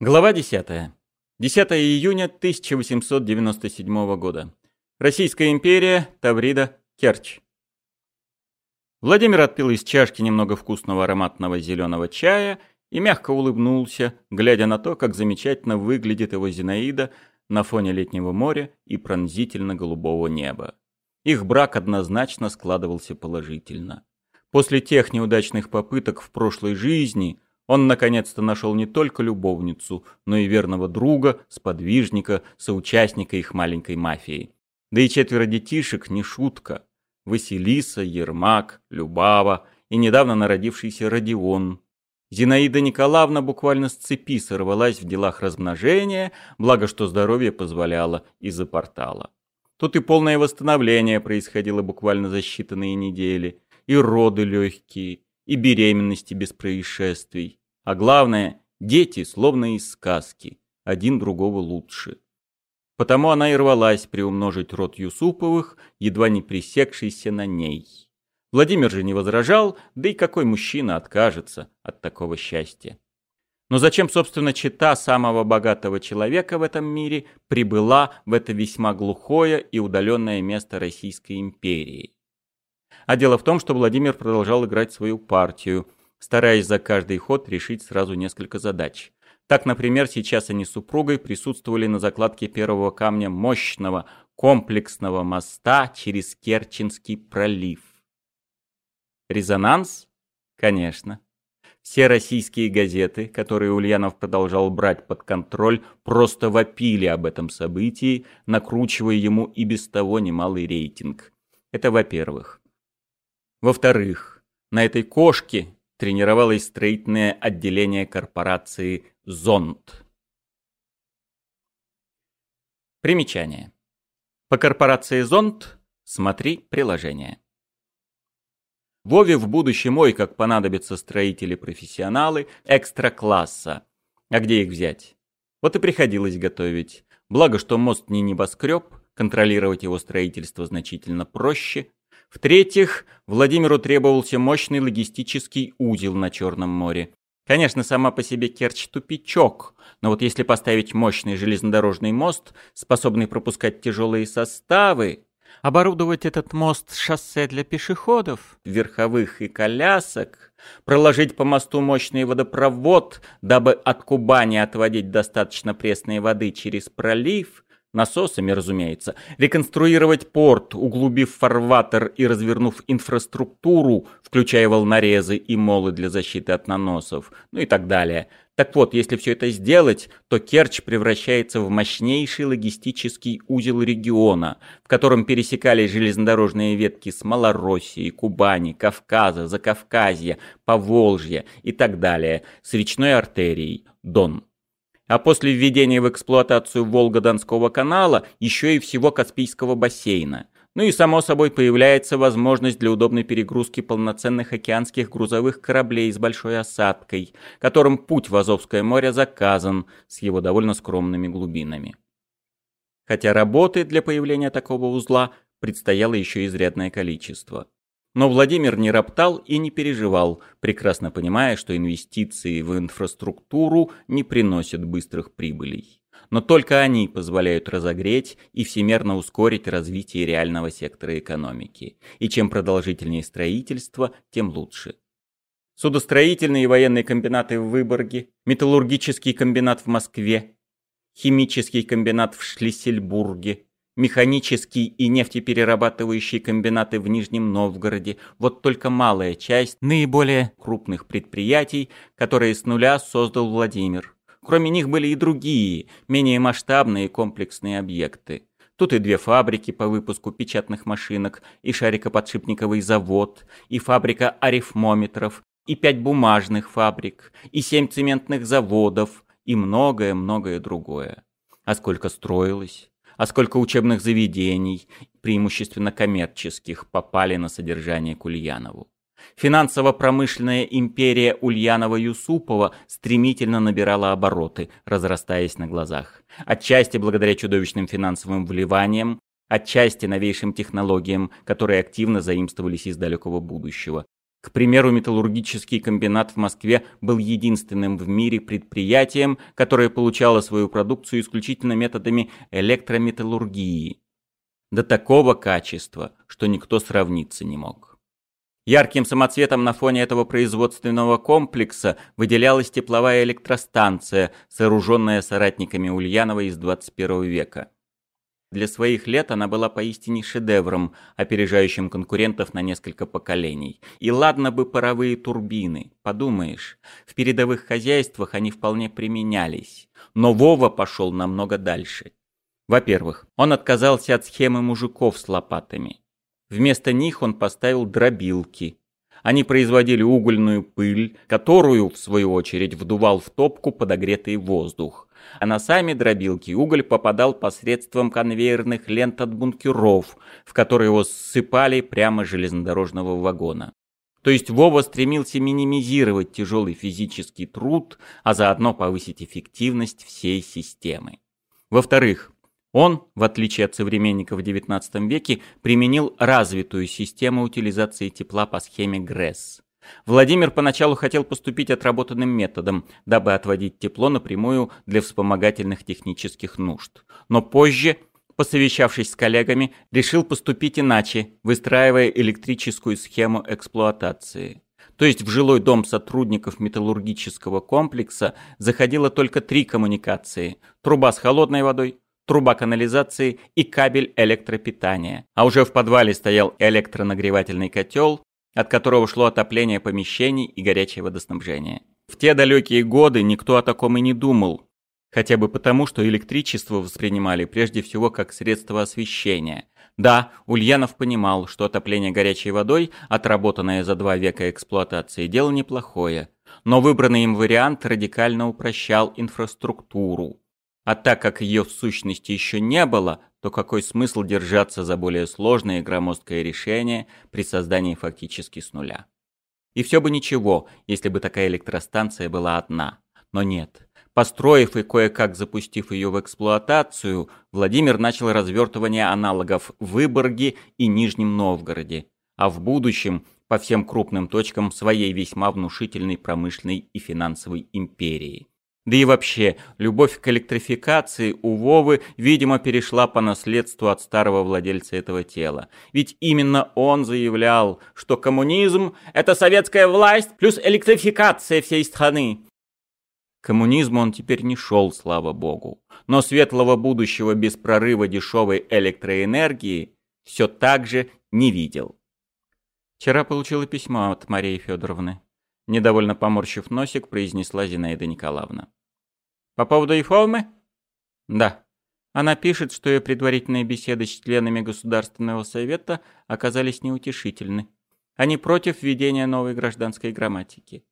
Глава 10. 10 июня 1897 года. Российская империя, Таврида, Керчь. Владимир отпил из чашки немного вкусного ароматного зеленого чая и мягко улыбнулся, глядя на то, как замечательно выглядит его Зинаида на фоне летнего моря и пронзительно-голубого неба. Их брак однозначно складывался положительно. После тех неудачных попыток в прошлой жизни – он наконец-то нашел не только любовницу, но и верного друга, сподвижника, соучастника их маленькой мафии. Да и четверо детишек не шутка. Василиса, Ермак, Любава и недавно народившийся Родион. Зинаида Николаевна буквально с цепи сорвалась в делах размножения, благо что здоровье позволяло из-за портала. Тут и полное восстановление происходило буквально за считанные недели, и роды легкие, и беременности без происшествий. А главное, дети словно из сказки, один другого лучше. Потому она и рвалась приумножить род Юсуповых, едва не пресекшийся на ней. Владимир же не возражал, да и какой мужчина откажется от такого счастья. Но зачем, собственно, чита самого богатого человека в этом мире прибыла в это весьма глухое и удаленное место Российской империи? А дело в том, что Владимир продолжал играть свою партию, стараясь за каждый ход решить сразу несколько задач. Так, например, сейчас они с супругой присутствовали на закладке первого камня мощного комплексного моста через Керченский пролив. Резонанс? Конечно. Все российские газеты, которые Ульянов продолжал брать под контроль, просто вопили об этом событии, накручивая ему и без того немалый рейтинг. Это во-первых. Во-вторых, на этой кошке тренировалось строительное отделение корпорации «Зонд». Примечание. По корпорации «Зонд» смотри приложение. Вове в будущем ой, как понадобятся строители-профессионалы экстра-класса. А где их взять? Вот и приходилось готовить. Благо, что мост не небоскреб, контролировать его строительство значительно проще, в-третьих, Владимиру требовался мощный логистический узел на Черном море. Конечно, сама по себе Керчь тупичок, но вот если поставить мощный железнодорожный мост, способный пропускать тяжелые составы, оборудовать этот мост шоссе для пешеходов, верховых и колясок, проложить по мосту мощный водопровод, дабы от Кубани отводить достаточно пресной воды через пролив, насосами, разумеется, реконструировать порт, углубив фарватер и развернув инфраструктуру, включая волнорезы и молы для защиты от наносов, ну и так далее. Так вот, если все это сделать, то Керчь превращается в мощнейший логистический узел региона, в котором пересекались железнодорожные ветки с Малороссии, Кубани, Кавказа, Закавказья, Поволжья и так далее, с речной артерией Дон а после введения в эксплуатацию Волго-Донского канала еще и всего Каспийского бассейна. Ну и само собой появляется возможность для удобной перегрузки полноценных океанских грузовых кораблей с большой осадкой, которым путь в Азовское море заказан с его довольно скромными глубинами. Хотя работы для появления такого узла предстояло еще изрядное количество. Но Владимир не роптал и не переживал, прекрасно понимая, что инвестиции в инфраструктуру не приносят быстрых прибылей. Но только они позволяют разогреть и всемерно ускорить развитие реального сектора экономики. И чем продолжительнее строительство, тем лучше. Судостроительные и военные комбинаты в Выборге, металлургический комбинат в Москве, химический комбинат в Шлиссельбурге, механический и нефтеперерабатывающие комбинаты в Нижнем Новгороде, вот только малая часть наиболее крупных предприятий, которые с нуля создал Владимир. Кроме них были и другие, менее масштабные комплексные объекты. Тут и две фабрики по выпуску печатных машинок, и шарикоподшипниковый завод, и фабрика арифмометров, и пять бумажных фабрик, и семь цементных заводов, и многое-многое другое. А сколько строилось? А сколько учебных заведений, преимущественно коммерческих, попали на содержание к Ульянову. Финансово-промышленная империя Ульянова-Юсупова стремительно набирала обороты, разрастаясь на глазах. Отчасти благодаря чудовищным финансовым вливаниям, отчасти новейшим технологиям, которые активно заимствовались из далекого будущего. К примеру, металлургический комбинат в Москве был единственным в мире предприятием, которое получало свою продукцию исключительно методами электрометаллургии. До такого качества, что никто сравниться не мог. Ярким самоцветом на фоне этого производственного комплекса выделялась тепловая электростанция, сооруженная соратниками Ульянова из 21 века. Для своих лет она была поистине шедевром, опережающим конкурентов на несколько поколений. И ладно бы паровые турбины, подумаешь, в передовых хозяйствах они вполне применялись. Но Вова пошел намного дальше. Во-первых, он отказался от схемы мужиков с лопатами. Вместо них он поставил дробилки. Они производили угольную пыль, которую, в свою очередь, вдувал в топку подогретый воздух а на сами дробилки уголь попадал посредством конвейерных лент от бункеров, в которые его ссыпали прямо железнодорожного вагона. То есть Вова стремился минимизировать тяжелый физический труд, а заодно повысить эффективность всей системы. Во-вторых, он, в отличие от современников в XIX веке, применил развитую систему утилизации тепла по схеме ГРЭС. Владимир поначалу хотел поступить отработанным методом, дабы отводить тепло напрямую для вспомогательных технических нужд. Но позже, посовещавшись с коллегами, решил поступить иначе, выстраивая электрическую схему эксплуатации. То есть в жилой дом сотрудников металлургического комплекса заходило только три коммуникации – труба с холодной водой, труба канализации и кабель электропитания. А уже в подвале стоял электронагревательный котел, от которого шло отопление помещений и горячее водоснабжение. В те далекие годы никто о таком и не думал, хотя бы потому, что электричество воспринимали прежде всего как средство освещения. Да, Ульянов понимал, что отопление горячей водой, отработанное за два века эксплуатации, дело неплохое, но выбранный им вариант радикально упрощал инфраструктуру. А так как ее в сущности еще не было, то какой смысл держаться за более сложное и громоздкое решение при создании фактически с нуля? И все бы ничего, если бы такая электростанция была одна. Но нет. Построив и кое-как запустив ее в эксплуатацию, Владимир начал развертывание аналогов в Выборге и Нижнем Новгороде, а в будущем по всем крупным точкам своей весьма внушительной промышленной и финансовой империи. Да и вообще, любовь к электрификации у Вовы, видимо, перешла по наследству от старого владельца этого тела. Ведь именно он заявлял, что коммунизм – это советская власть плюс электрификация всей страны. К коммунизму он теперь не шел, слава богу. Но светлого будущего без прорыва дешевой электроэнергии все так же не видел. Вчера получила письмо от Марии Федоровны. Недовольно поморщив носик, произнесла Зинаида Николаевна. По поводу реформы? Да. Она пишет, что ее предварительные беседы с членами Государственного совета оказались неутешительны. Они против введения новой гражданской грамматики.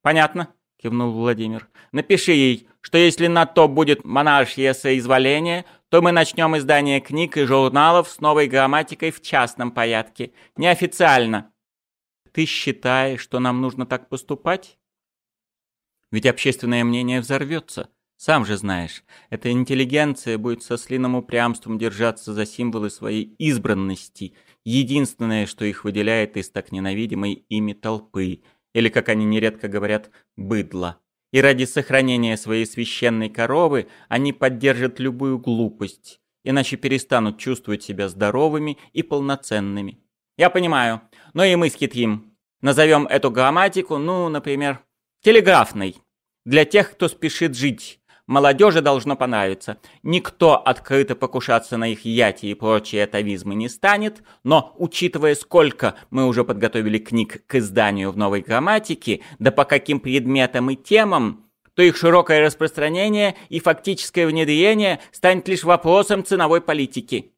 Понятно, кивнул Владимир. Напиши ей, что если на то будет монаршее соизволение, то мы начнем издание книг и журналов с новой грамматикой в частном порядке, неофициально. Ты считаешь, что нам нужно так поступать? Ведь общественное мнение взорвется. Сам же знаешь, эта интеллигенция будет со слиным упрямством держаться за символы своей избранности, единственное, что их выделяет из так ненавидимой ими толпы, или, как они нередко говорят, быдла. И ради сохранения своей священной коровы они поддержат любую глупость, иначе перестанут чувствовать себя здоровыми и полноценными. Я понимаю, но и мы скитим. Назовем эту грамматику, ну, например, телеграфной. Для тех, кто спешит жить, Молодежи должно понравиться. Никто открыто покушаться на их яти и прочие атовизмы не станет, но, учитывая, сколько мы уже подготовили книг к изданию в новой грамматике, да по каким предметам и темам, то их широкое распространение и фактическое внедрение станет лишь вопросом ценовой политики.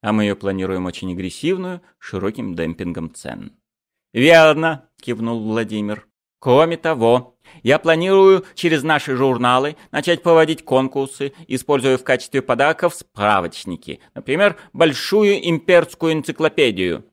А мы ее планируем очень агрессивную, широким демпингом цен. «Верно», — кивнул Владимир. «Кроме того, я планирую через наши журналы начать проводить конкурсы, используя в качестве подарков справочники, например, большую имперскую энциклопедию.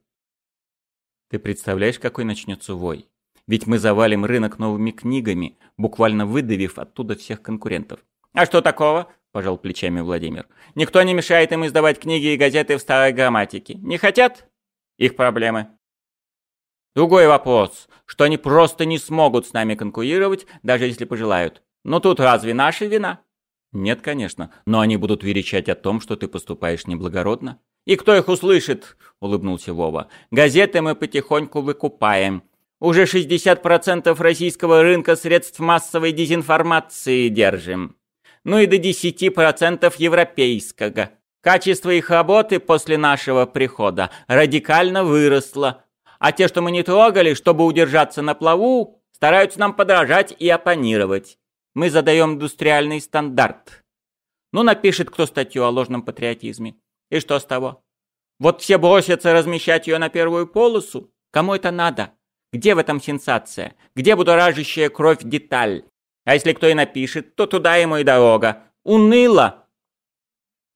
Ты представляешь, какой начнется вой? Ведь мы завалим рынок новыми книгами, буквально выдавив оттуда всех конкурентов. А что такого? Пожал плечами Владимир. Никто не мешает им издавать книги и газеты в старой грамматике. Не хотят? Их проблемы. Другой вопрос, что они просто не смогут с нами конкурировать, даже если пожелают. Но тут разве наша вина? Нет, конечно, но они будут верещать о том, что ты поступаешь неблагородно. И кто их услышит? улыбнулся Вова. Газеты мы потихоньку выкупаем. Уже 60% российского рынка средств массовой дезинформации держим. Ну и до 10% европейского. Качество их работы после нашего прихода радикально выросло. А те, что мы не трогали, чтобы удержаться на плаву, стараются нам подражать и оппонировать. Мы задаем индустриальный стандарт. Ну, напишет кто статью о ложном патриотизме. И что с того? Вот все бросятся размещать ее на первую полосу. Кому это надо? Где в этом сенсация? Где будоражащая кровь деталь? А если кто и напишет, то туда ему и дорога. Уныло.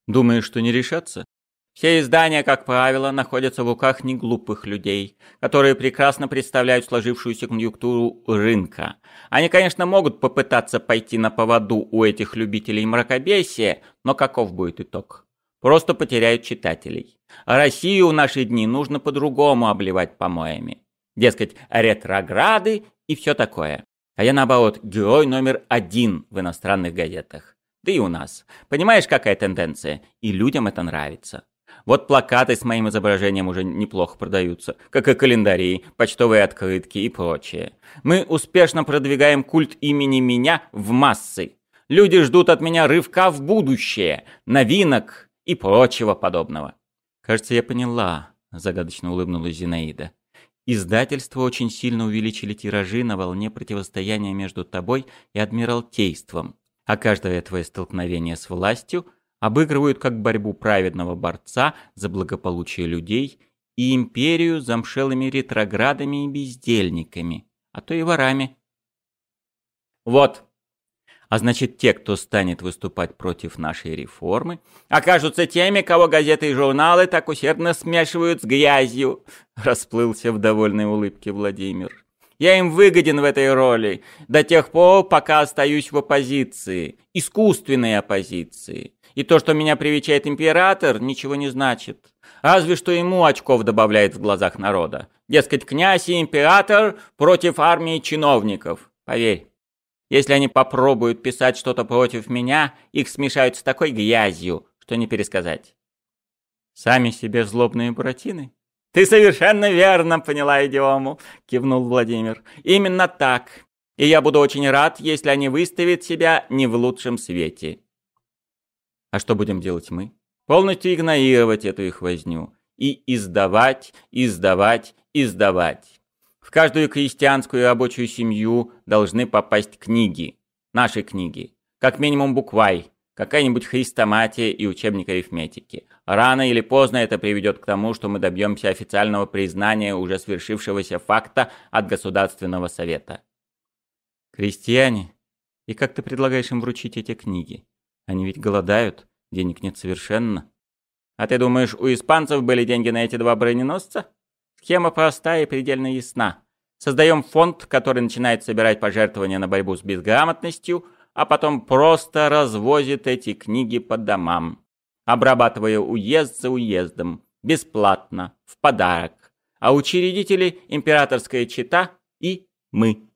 Думаешь, что не решатся? Все издания, как правило, находятся в руках неглупых людей, которые прекрасно представляют сложившуюся конъюнктуру рынка. Они, конечно, могут попытаться пойти на поводу у этих любителей мракобесия, но каков будет итог? Просто потеряют читателей. А Россию в наши дни нужно по-другому обливать помоями. Дескать, ретрограды и все такое. А я, наоборот, герой номер один в иностранных газетах. Да и у нас. Понимаешь, какая тенденция? И людям это нравится. Вот плакаты с моим изображением уже неплохо продаются, как и календари, почтовые открытки и прочее. Мы успешно продвигаем культ имени меня в массы. Люди ждут от меня рывка в будущее, новинок и прочего подобного. Кажется, я поняла, загадочно улыбнулась Зинаида. Издательства очень сильно увеличили тиражи на волне противостояния между тобой и Адмиралтейством, а каждое твое столкновение с властью – обыгрывают как борьбу праведного борца за благополучие людей и империю замшелыми ретроградами и бездельниками, а то и ворами. Вот. А значит, те, кто станет выступать против нашей реформы, окажутся теми, кого газеты и журналы так усердно смешивают с грязью, расплылся в довольной улыбке Владимир. Я им выгоден в этой роли до тех пор, пока остаюсь в оппозиции, искусственной оппозиции. И то, что меня привечает император, ничего не значит. Разве что ему очков добавляет в глазах народа. Дескать, князь и император против армии чиновников. Поверь, если они попробуют писать что-то против меня, их смешают с такой грязью, что не пересказать. Сами себе злобные буратины? Ты совершенно верно поняла идиому, кивнул Владимир. Именно так. И я буду очень рад, если они выставят себя не в лучшем свете. А что будем делать мы? Полностью игнорировать эту их возню. И издавать, издавать, издавать. В каждую крестьянскую рабочую семью должны попасть книги. Наши книги. Как минимум буквай. Какая-нибудь хрестоматия и учебник арифметики. Рано или поздно это приведет к тому, что мы добьемся официального признания уже свершившегося факта от Государственного Совета. Крестьяне? И как ты предлагаешь им вручить эти книги? Они ведь голодают, денег нет совершенно. А ты думаешь, у испанцев были деньги на эти два броненосца? Схема простая и предельно ясна. Создаем фонд, который начинает собирать пожертвования на борьбу с безграмотностью, а потом просто развозит эти книги по домам, обрабатывая уезд за уездом, бесплатно, в подарок. А учредители – императорская чита и мы.